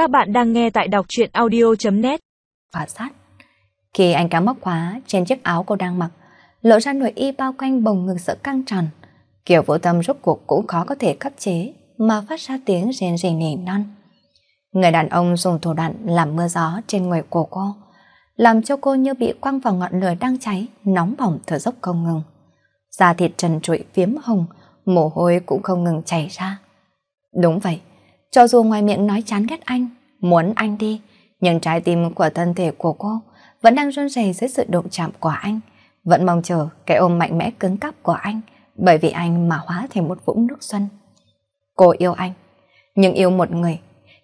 Các bạn đang nghe tại đọc truyện audio.net phả sát Khi anh kéo móc khóa trên chiếc áo cô đang mặc, lộ ra nội y bao quanh bồng ngực sợ căng tròn. Kiểu vũ tâm rốt cuộc cũng khó có thể khắc chế mà phát ra tiếng rền rỉ nỉ non. Người đàn ông dùng thủ đoạn làm mưa gió trên người của cô, làm cho cô như bị quăng vào ngọn lửa đang cháy, nóng bỏng thở dốc không ngừng. Da thịt trần trụi phiếm hồng, mồ hôi cũng không ngừng chảy ra. Đúng vậy, cho dù ngoài miệng nói chán ghét anh, muốn anh đi, nhưng trái tim của thân thể của cô vẫn đang run rẩy dưới sự động chạm của anh, vẫn mong chờ cái ôm mạnh mẽ cứng cáp của anh, bởi vì anh mà hóa thành một vũng nước xuân. Cô yêu anh, nhưng yêu một người,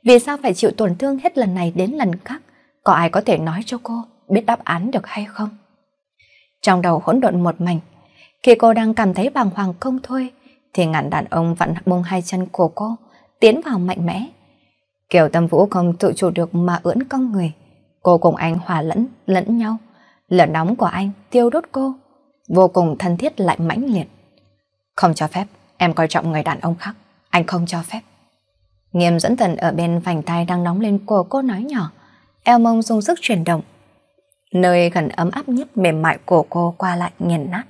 vì sao phải chịu tổn thương hết lần này đến lần khác? Có ai có thể nói cho cô biết đáp án được hay không? Trong đầu hỗn độn một mảnh, khi cô đang cảm thấy bàng hoàng không thôi, thì ngàn đàn ông vẫn bông hai chân của cô, tiến vào mạnh mẽ. Kiều Tâm Vũ không tự chủ được mà ưỡn cong người. Cô cùng anh hòa lẫn, lẫn nhau. Lửa nóng của anh tiêu đốt cô, vô cùng thân thiết lại mãnh liệt. Không cho phép, em coi trọng người đàn ông khác. Anh không cho phép. Nghiêm dẫn thần ở bên vành tay đang nóng lên của cô nói nhỏ. Eo mông dùng sức chuyển động. Nơi gần ấm áp nhất mềm mại của cô qua lại nghiền nát.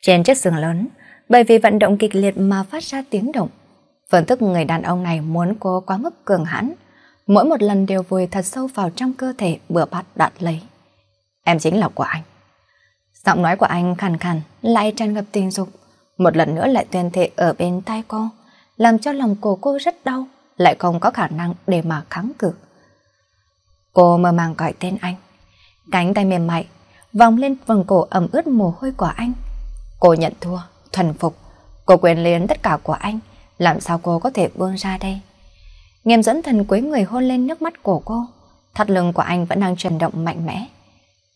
Trên chiếc giường lớn, bởi vì vận động kịch liệt mà phát ra tiếng động. Vâng, Phương thức người đàn ông này muốn cô quá mức cường hãn, mỗi một lần đều vùi thật sâu vào trong cơ thể bừa bát đoạt lấy. Em chính là của anh. Giọng nói của anh khàn khàn, lại tràn ngập tình dục, một lần nữa lại tuyên thệ ở bên tai cô, làm cho lòng của cô rất đau, lại không có khả năng để mà kháng cự. Cô mơ màng gọi tên anh, cánh tay mềm mại, vòng lên vòng cổ ẩm ướt mồ hôi của anh. Cô nhận thua, thuần phục, cô quyền liền tất cả của anh, làm sao cô có thể buông ra đây? Nghiêm dẫn thần quấy người hôn lên nước mắt của cô, thắt lưng của anh vẫn đang chuyển động mạnh mẽ.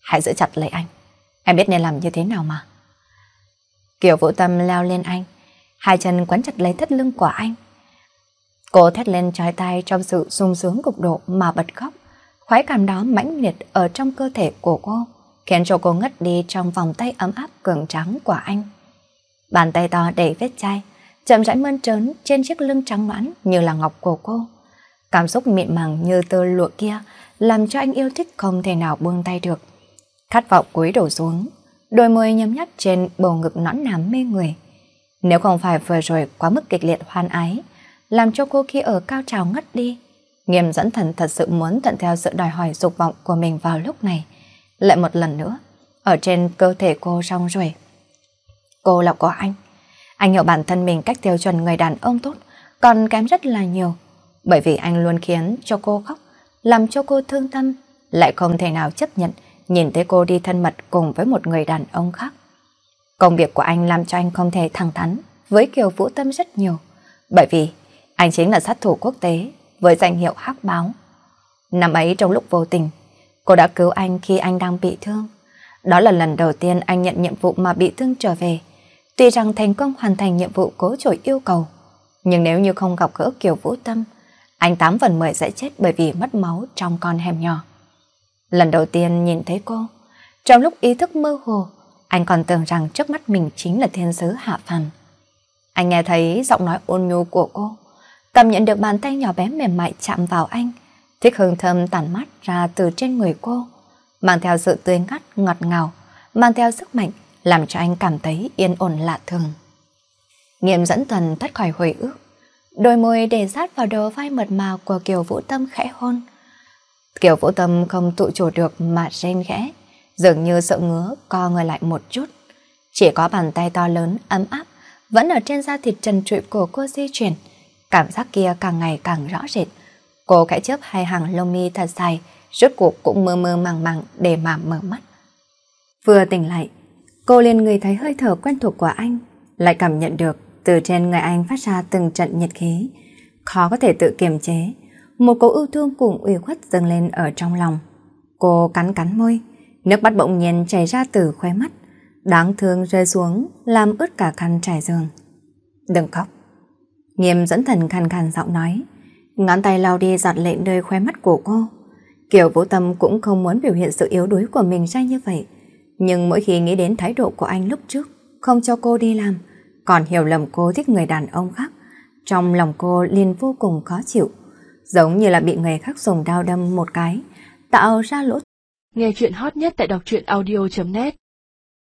Hãy giữ chặt lấy anh, em biết nên làm như thế nào mà. Kiều vũ tâm leo lên anh, hai chân quấn chặt lấy thắt lưng của anh. Cô thét lên trái tay trong sự sung sướng cục độ mà bật khóc. Khoái cảm đó mãnh liệt ở trong cơ thể của cô, khiến cho cô ngất đi trong vòng tay ấm áp cường trắng của anh. Bàn tay to đầy vết chai, chậm rãi mơn trớn trên chiếc lưng trắng nõn như là ngọc của cô. Cảm xúc mịn màng như tơ lụa kia làm cho anh yêu thích không thể nào buông tay được. Khát vọng cúi đổ xuống, đôi môi nhấm nháp trên bầu ngực nõn nà mê người. Nếu không phải vừa rồi quá mức kịch liệt hoan ái, làm cho cô khi ở cao trào ngất đi, nghiêm dẫn thần thật sự muốn tận theo sự đòi hỏi dục vọng của mình vào lúc này. Lại một lần nữa, ở trên cơ thể cô rong rồi Cô là của anh. Anh hiểu bản thân mình cách tiêu chuẩn người đàn ông tốt, còn kém rất là nhiều. Bởi vì anh luôn khiến cho cô khóc, làm cho cô thương tâm, lại không thể nào chấp nhận nhìn thấy cô đi thân mật cùng với một người đàn ông khác. Công việc của anh làm cho anh không thể thẳng thắn với Kiều Vũ Tâm rất nhiều, bởi vì anh chính là sát thủ quốc tế với danh hiệu hắc báo. Năm ấy trong lúc vô tình, cô đã cứu anh khi anh đang bị thương. Đó là lần đầu tiên anh nhận nhiệm vụ mà bị thương trở về. Tuy rằng thành công hoàn thành nhiệm vụ cố trội yêu cầu, nhưng nếu như không gặp gỡ Kiều Vũ Tâm, anh 8 phần 10 sẽ chết bởi vì mất máu trong con hẻm nhỏ. Lần đầu tiên nhìn thấy cô, trong lúc ý thức mơ hồ, anh còn tưởng rằng trước mắt mình chính là thiên sứ hạ phàm. Anh nghe thấy giọng nói ôn nhu của cô, cảm nhận được bàn tay nhỏ bé mềm mại chạm vào anh, thích hương thơm tản mát ra từ trên người cô, mang theo sự tươi ngắt ngọt ngào, mang theo sức mạnh làm cho anh cảm thấy yên ổn lạ thường. Nghiệm dẫn thần thoát khỏi hồi ức, đôi môi để sát vào đầu vai mật mà của Kiều Vũ Tâm khẽ hôn. Kiều Vũ Tâm không tự chủ được mà rên khẽ, dường như sợ ngứa co người lại một chút. Chỉ có bàn tay to lớn ấm áp vẫn ở trên da thịt trần trụi của cô di chuyển, cảm giác kia càng ngày càng rõ rệt. Cô khẽ chớp hai hàng lông mi thật dài, rốt cuộc cũng mơ mơ màng màng để mà mở mắt. Vừa tỉnh lại, cô liền người thấy hơi thở quen thuộc của anh, lại cảm nhận được từ trên người anh phát ra từng trận nhiệt khí, khó có thể tự kiềm chế. Một cỗ ưu thương cùng ủy khuất dâng lên ở trong lòng. Cô cắn cắn môi, nước mắt bỗng nhiên chảy ra từ khóe mắt, đáng thương rơi xuống làm ướt cả khăn trải giường. Đừng khóc. Nghiêm dẫn thần khàn khàn giọng nói, ngón tay lau đi giọt lệ nơi khóe mắt của cô. Kiểu Vũ Tâm cũng không muốn biểu hiện sự yếu đuối của mình ra như vậy, nhưng mỗi khi nghĩ đến thái độ của anh lúc trước, không cho cô đi làm, còn hiểu lầm cô thích người đàn ông khác, trong lòng cô liền vô cùng khó chịu. giống như là bị người khác dùng đao đâm một cái, tạo ra lỗ. Nghe chuyện hot nhất tại đọc truyện audio.net